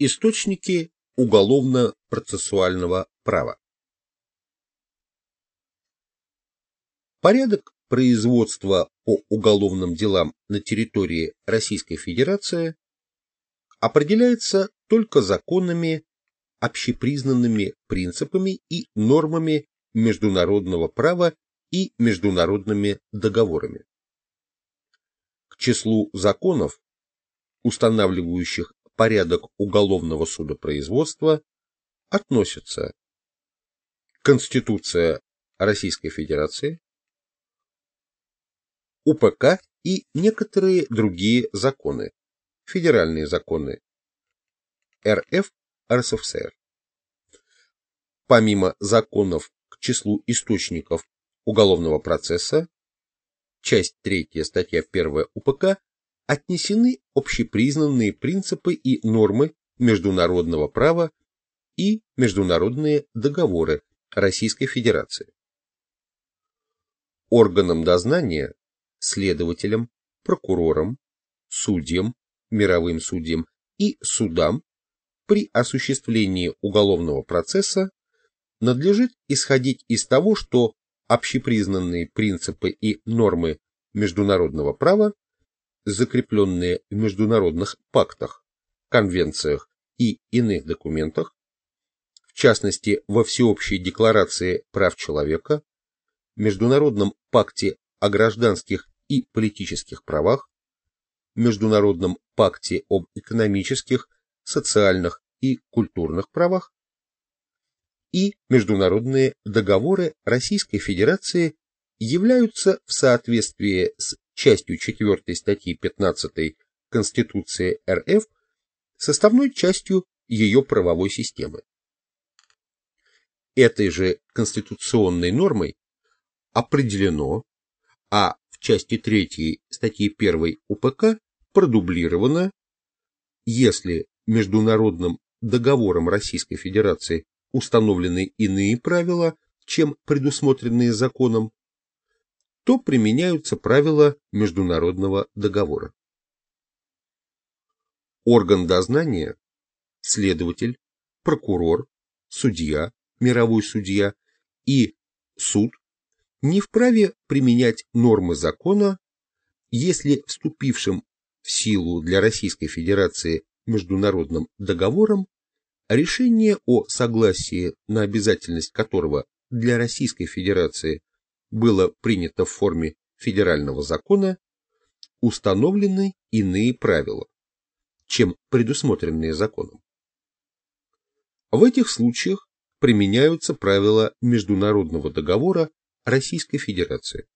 Источники уголовно-процессуального права. Порядок производства по уголовным делам на территории Российской Федерации определяется только законами, общепризнанными принципами и нормами международного права и международными договорами. К числу законов, устанавливающих порядок уголовного судопроизводства относятся Конституция Российской Федерации, УПК и некоторые другие законы, федеральные законы РФ РСФСР. Помимо законов к числу источников уголовного процесса, часть 3 статья 1 УПК отнесены общепризнанные принципы и нормы международного права и международные договоры Российской Федерации. Органам дознания, следователям, прокурорам, судьям, мировым судьям и судам при осуществлении уголовного процесса надлежит исходить из того, что общепризнанные принципы и нормы международного права закрепленные в международных пактах, конвенциях и иных документах, в частности во Всеобщей декларации прав человека, Международном пакте о гражданских и политических правах, Международном пакте об экономических, социальных и культурных правах и международные договоры Российской Федерации являются в соответствии с частью 4 статьи 15 Конституции РФ составной частью ее правовой системы. Этой же конституционной нормой определено, а в части 3 статьи 1 УПК продублировано, если международным договором Российской Федерации установлены иные правила, чем предусмотренные законом, то применяются правила международного договора. Орган дознания, следователь, прокурор, судья, мировой судья и суд не вправе применять нормы закона, если вступившим в силу для Российской Федерации международным договором решение о согласии на обязательность которого для Российской Федерации было принято в форме федерального закона, установлены иные правила, чем предусмотренные законом. В этих случаях применяются правила международного договора Российской Федерации.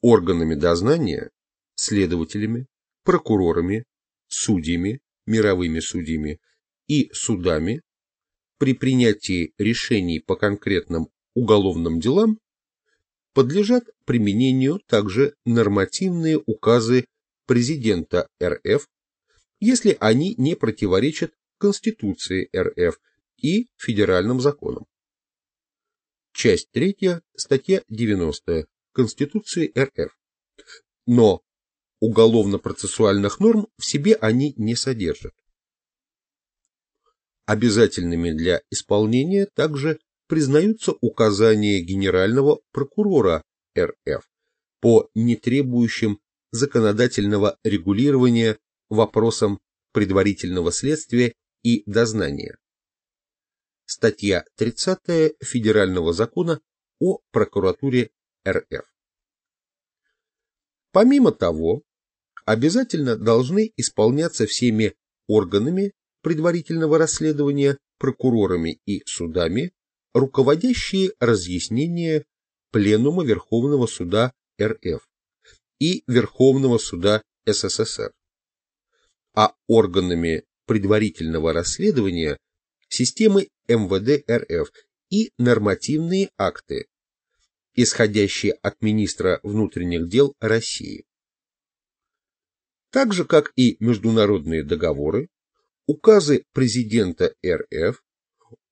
Органами дознания, следователями, прокурорами, судьями, мировыми судьями и судами при принятии решений по конкретным уголовным делам подлежат применению также нормативные указы президента РФ, если они не противоречат Конституции РФ и федеральным законам. Часть 3, статья 90 Конституции РФ. Но уголовно-процессуальных норм в себе они не содержат. Обязательными для исполнения также признаются указания генерального прокурора РФ по нетребующим законодательного регулирования вопросам предварительного следствия и дознания. Статья 30 Федерального закона о прокуратуре РФ. Помимо того, обязательно должны исполняться всеми органами предварительного расследования, прокурорами и судами руководящие разъяснения Пленума Верховного Суда РФ и Верховного Суда СССР, а органами предварительного расследования системы МВД РФ и нормативные акты, исходящие от министра внутренних дел России. Так же, как и международные договоры, указы президента РФ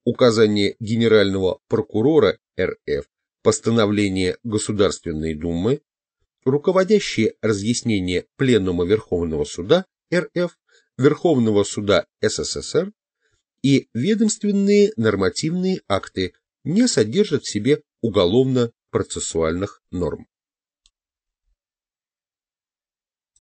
указание Генерального прокурора РФ, постановление Государственной Думы, руководящие разъяснения Пленума Верховного Суда РФ, Верховного суда СССР и ведомственные нормативные акты не содержат в себе уголовно-процессуальных норм.